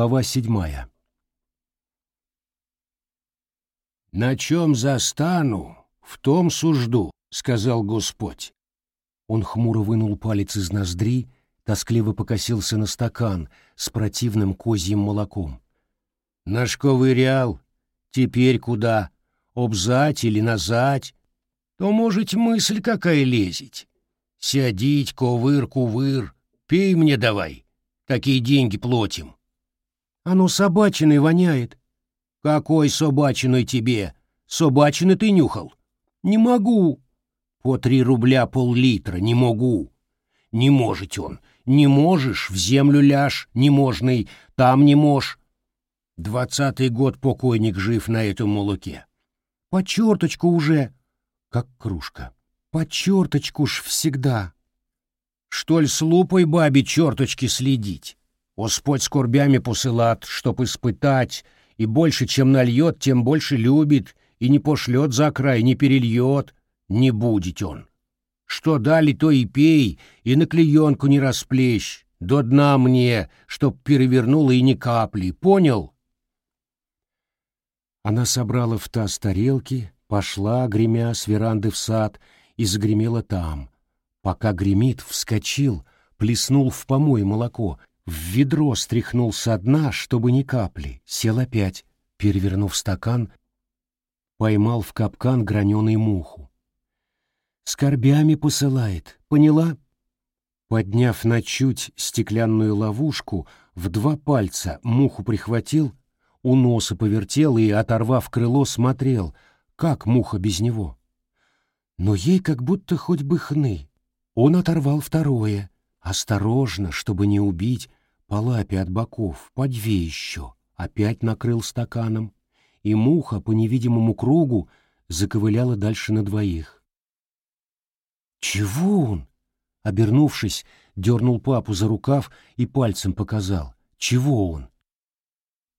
Глава седьмая. «На чем застану, в том сужду», — сказал Господь. Он хмуро вынул палец из ноздри, тоскливо покосился на стакан с противным козьим молоком. «Нашковырял, теперь куда? Обзать или назать? То, может, мысль какая лезет. Сядить, ковыр-кувыр, пей мне давай, такие деньги платим». «Оно собачиной воняет». «Какой собачиной тебе? Собачины ты нюхал?» «Не могу». «По три рубля пол-литра, не могу». «Не можете он. Не можешь, в землю ляжь, неможный, там не можешь. Двадцатый год покойник жив на этом молоке. По черточку уже, как кружка. По черточку ж всегда. Что ль с лупой бабе черточки следить? Господь скорбями посылат, чтоб испытать, и больше, чем нальет, тем больше любит, и не пошлет за край, не перельет, не будет он. Что дали, то и пей, и на клеенку не расплещь, до дна мне, чтоб перевернуло и ни капли, понял? Она собрала в таз тарелки, пошла, гремя с веранды в сад, и загремела там. Пока гремит, вскочил, плеснул в помой молоко, в ведро стряхнул со дна, чтобы ни капли, сел опять, перевернув стакан, поймал в капкан граненый муху. «Скорбями посылает, поняла?» Подняв на чуть стеклянную ловушку, в два пальца муху прихватил, у носа повертел и, оторвав крыло, смотрел, как муха без него. Но ей как будто хоть бы хны. Он оторвал второе, осторожно, чтобы не убить, по лапе от боков, по две еще, опять накрыл стаканом, и муха по невидимому кругу заковыляла дальше на двоих. «Чего он?» Обернувшись, дернул папу за рукав и пальцем показал. «Чего он?»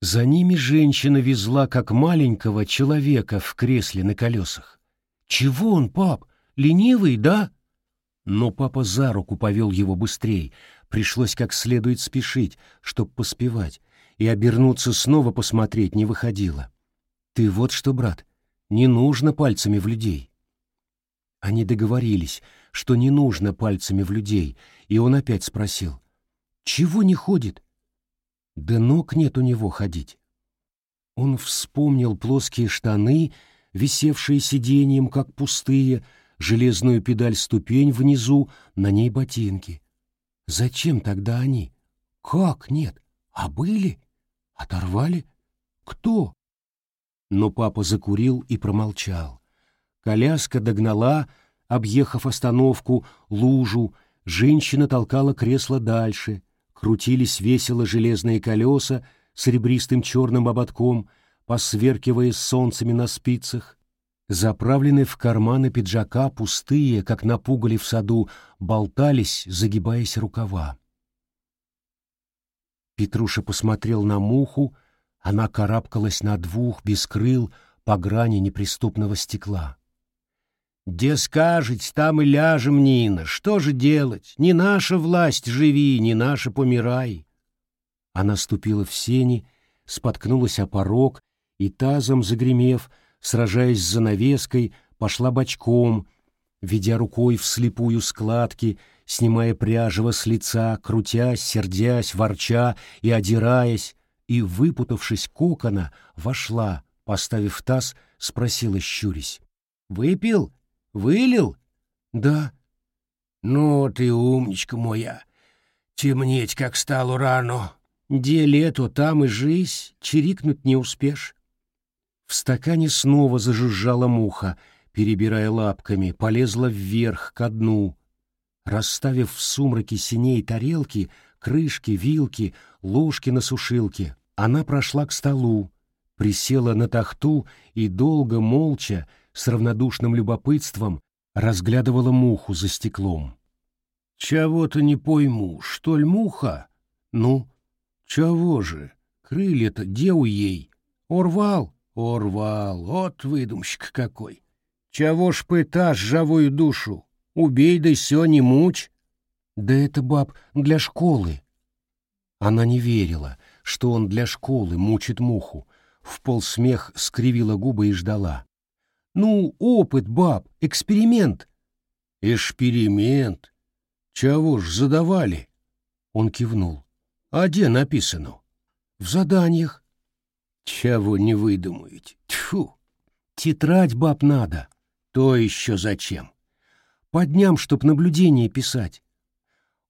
За ними женщина везла, как маленького человека в кресле на колесах. «Чего он, пап? Ленивый, да?» Но папа за руку повел его быстрей, Пришлось как следует спешить, чтоб поспевать, и обернуться снова посмотреть не выходило. Ты вот что, брат, не нужно пальцами в людей. Они договорились, что не нужно пальцами в людей, и он опять спросил, «Чего не ходит?» Да ног нет у него ходить. Он вспомнил плоские штаны, висевшие сиденьем, как пустые, железную педаль ступень внизу, на ней ботинки. Зачем тогда они? Как нет? А были? Оторвали? Кто? Но папа закурил и промолчал. Коляска догнала, объехав остановку, лужу, женщина толкала кресло дальше, крутились весело железные колеса с ребристым черным ободком, посверкивая солнцами на спицах. Заправленные в карманы пиджака, пустые, как на пугале в саду, болтались, загибаясь рукава. Петруша посмотрел на муху, она карабкалась на двух, без крыл, по грани неприступного стекла. «Де скажете, там и ляжем, Нина, что же делать? Не наша власть живи, не наша помирай!» Она ступила в сени, споткнулась о порог и, тазом загремев, сражаясь с занавеской, пошла бочком, ведя рукой вслепую складки, снимая пряжево с лица, крутясь, сердясь, ворча и одираясь, и, выпутавшись кокона, вошла, поставив таз, спросила, щурясь. «Выпил? Вылил?» «Да». «Ну ты умничка моя! Темнеть, как стало рано. Где лето, там и жизнь, чирикнуть не успешь». В стакане снова зажужжала муха, перебирая лапками, полезла вверх, ко дну. Расставив в сумраке синей тарелки, крышки, вилки, ложки на сушилке, она прошла к столу, присела на тахту и долго, молча, с равнодушным любопытством, разглядывала муху за стеклом. «Чего-то не пойму, что ль муха? Ну, чего же? Крылья-то где у ей? Орвал?» Орвал, вот выдумщик какой. Чего ж пыташь живую душу? Убей да сё не мучь. Да это, баб, для школы. Она не верила, что он для школы мучит муху, в полсмех скривила губы и ждала. «Ну, опыт, баб, эксперимент». «Эксперимент? Чего ж задавали?» Он кивнул. «А где написано?» «В заданиях». «Чего не выдумаете? Тьфу! Тетрадь, баб, надо. То еще зачем? По дням, чтоб наблюдение писать.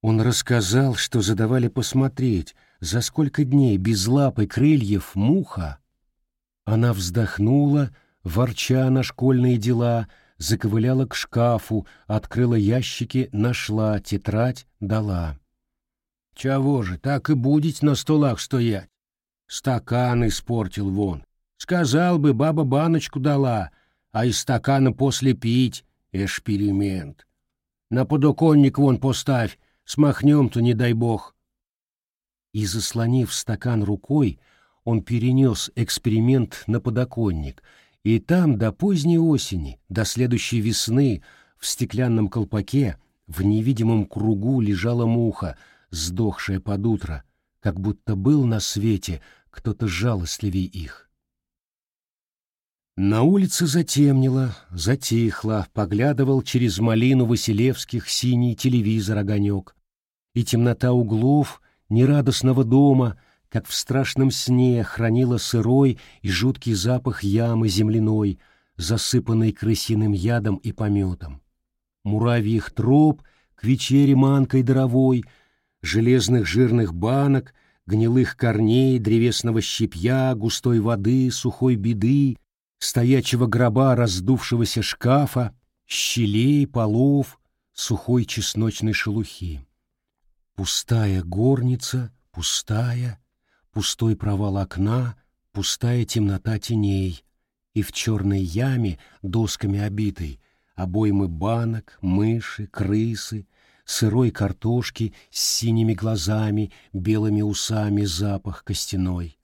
Он рассказал, что задавали посмотреть, за сколько дней без лапы крыльев муха. Она вздохнула, ворча на школьные дела, заковыляла к шкафу, открыла ящики, нашла тетрадь, дала. «Чего же, так и будет на столах стоять? Стакан испортил вон. Сказал бы, баба баночку дала, а из стакана после пить — эксперимент. На подоконник вон поставь, Смахнем-то, не дай бог. И, заслонив стакан рукой, он перенес эксперимент на подоконник, и там до поздней осени, до следующей весны, в стеклянном колпаке, в невидимом кругу лежала муха, сдохшая под утро, как будто был на свете кто-то жалостливей их. На улице затемнело, затихло, поглядывал через малину Василевских синий телевизор огонек, и темнота углов нерадостного дома, как в страшном сне, хранила сырой и жуткий запах ямы земляной, засыпанной крысиным ядом и пометом. Муравьих троп к вечере манкой даровой, железных жирных банок, гнилых корней, древесного щепья, густой воды, сухой беды, стоячего гроба раздувшегося шкафа, щелей, полов, сухой чесночной шелухи. Пустая горница, пустая, пустой провал окна, пустая темнота теней, и в черной яме, досками обитой, обоймы банок, мыши, крысы, сырой картошки с синими глазами, белыми усами запах костяной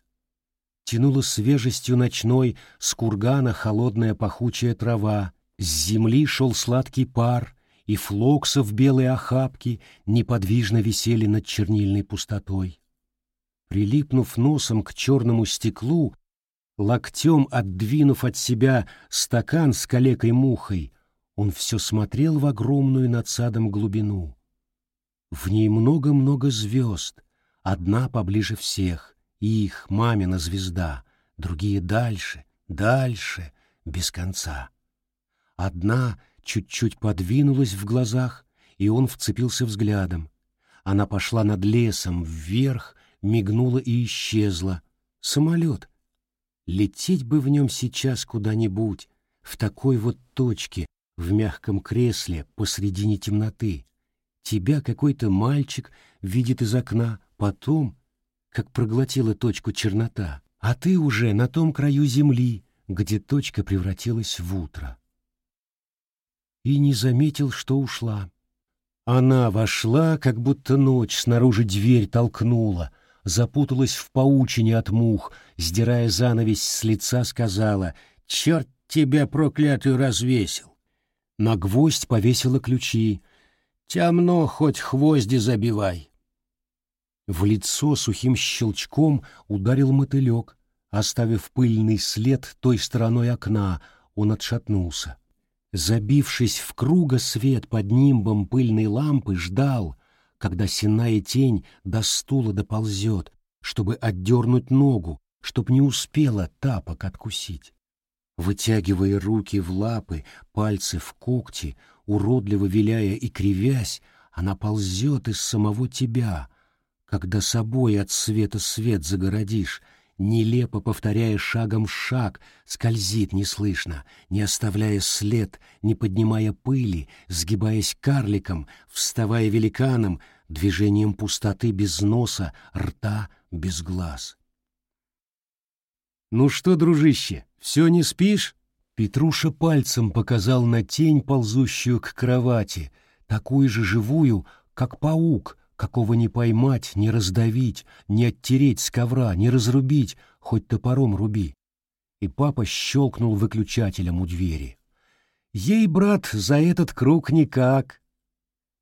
тянула свежестью ночной с кургана холодная пахучая трава, с земли шел сладкий пар, и флоксов белые охапки неподвижно висели над чернильной пустотой. Прилипнув носом к черному стеклу, локтем отдвинув от себя стакан с калекой-мухой, он все смотрел в огромную над садом глубину. В ней много-много звезд, одна поближе всех, их, мамина звезда, другие дальше, дальше, без конца. Одна чуть-чуть подвинулась в глазах, и он вцепился взглядом. Она пошла над лесом, вверх, мигнула и исчезла. Самолет. Лететь бы в нем сейчас куда-нибудь, в такой вот точке, в мягком кресле, посредине темноты. Тебя какой-то мальчик видит из окна, потом как проглотила точку чернота, а ты уже на том краю земли, где точка превратилась в утро. И не заметил, что ушла. Она вошла, как будто ночь снаружи дверь толкнула, запуталась в паучине от мух, сдирая занавесь с лица, сказала «Черт тебя проклятую развесил!» На гвоздь повесила ключи. «Темно, хоть хвозди забивай!» В лицо сухим щелчком ударил мотылек. Оставив пыльный след той стороной окна, он отшатнулся. Забившись в круга свет под нимбом пыльной лампы, ждал, когда сенная тень до стула доползет, чтобы отдернуть ногу, чтоб не успела тапок откусить. Вытягивая руки в лапы, пальцы в когти, уродливо виляя и кривясь, она ползет из самого тебя — когда собой от света свет загородишь, нелепо повторяя шагом шаг, скользит неслышно, не оставляя след, не поднимая пыли, сгибаясь карликом, вставая великаном, движением пустоты без носа, рта без глаз. «Ну что, дружище, все не спишь?» Петруша пальцем показал на тень, ползущую к кровати, такую же живую, как паук, какого не поймать, не раздавить, не оттереть с ковра, не разрубить, хоть топором руби. И папа щелкнул выключателем у двери. Ей, брат, за этот круг никак.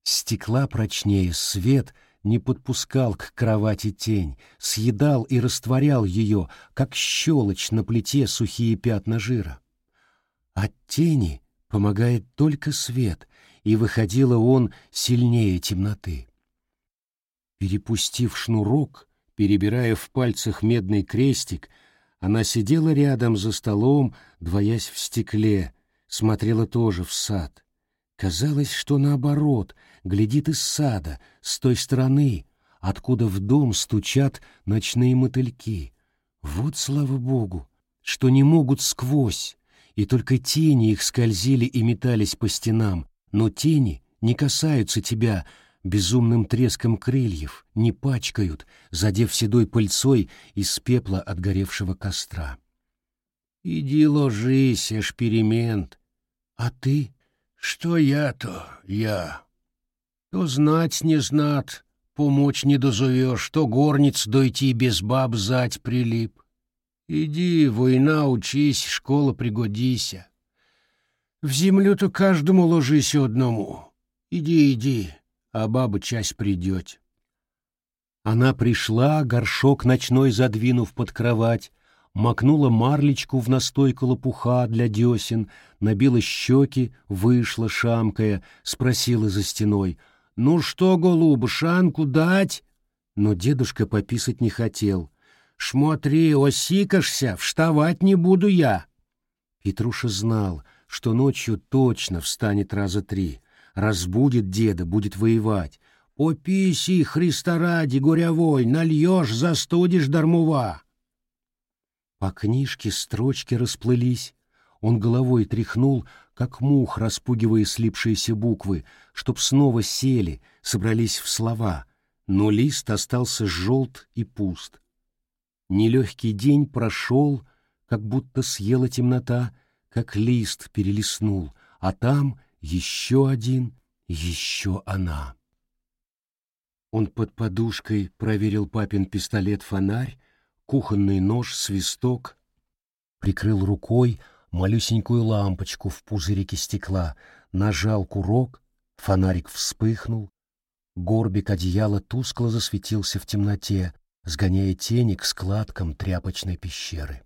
Стекла прочнее, свет не подпускал к кровати тень, съедал и растворял ее, как щелочь на плите сухие пятна жира. От тени помогает только свет, и выходило он сильнее темноты. Перепустив шнурок, перебирая в пальцах медный крестик, она сидела рядом за столом, двоясь в стекле, смотрела тоже в сад. Казалось, что наоборот, глядит из сада, с той стороны, откуда в дом стучат ночные мотыльки. Вот, слава богу, что не могут сквозь, и только тени их скользили и метались по стенам, но тени не касаются тебя безумным треском крыльев, не пачкают, задев седой пыльцой из пепла отгоревшего костра. «Иди ложись, эшперимент. А ты?» Что я-то, я? То знать не знат, помочь не дозовешь, то горниц дойти без баб зать прилип. Иди, война, учись, школа пригодися. В землю-то каждому ложись одному. Иди, иди, а баба часть придет. Она пришла, горшок ночной задвинув под кровать, макнула марлечку в настойку лопуха для десен, набила щеки, вышла, шамкая, спросила за стеной, «Ну что, голуб, шанку дать?» Но дедушка пописать не хотел. «Шмотри, осикашься, вставать не буду я!» Петруша знал, что ночью точно встанет раза три, разбудит деда, будет воевать. «Пописи, Христа ради, горявой, нальешь, застудишь дармува!» По книжке строчки расплылись. Он головой тряхнул, как мух, распугивая слипшиеся буквы, чтоб снова сели, собрались в слова, но лист остался желт и пуст. Нелегкий день прошел, как будто съела темнота, как лист перелистнул, а там еще один, еще она. Он под подушкой проверил папин пистолет-фонарь, кухонный нож, свисток, прикрыл рукой малюсенькую лампочку в пузырике стекла, нажал курок, фонарик вспыхнул, горбик одеяла тускло засветился в темноте, сгоняя тени к складкам тряпочной пещеры.